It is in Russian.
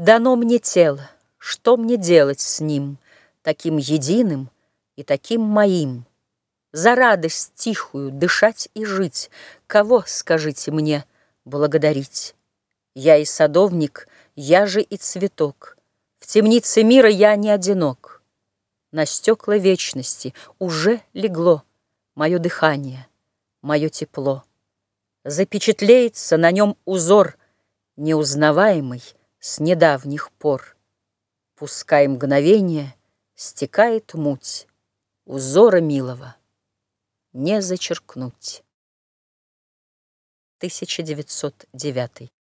Дано мне тело, что мне делать с ним, Таким единым и таким моим? За радость тихую дышать и жить, Кого, скажите мне, благодарить? Я и садовник, я же и цветок, В темнице мира я не одинок. На стекла вечности уже легло Мое дыхание, мое тепло. Запечатлеется на нем узор, Неузнаваемый с недавних пор. Пускай мгновение стекает муть, Узора милого не зачеркнуть. 1909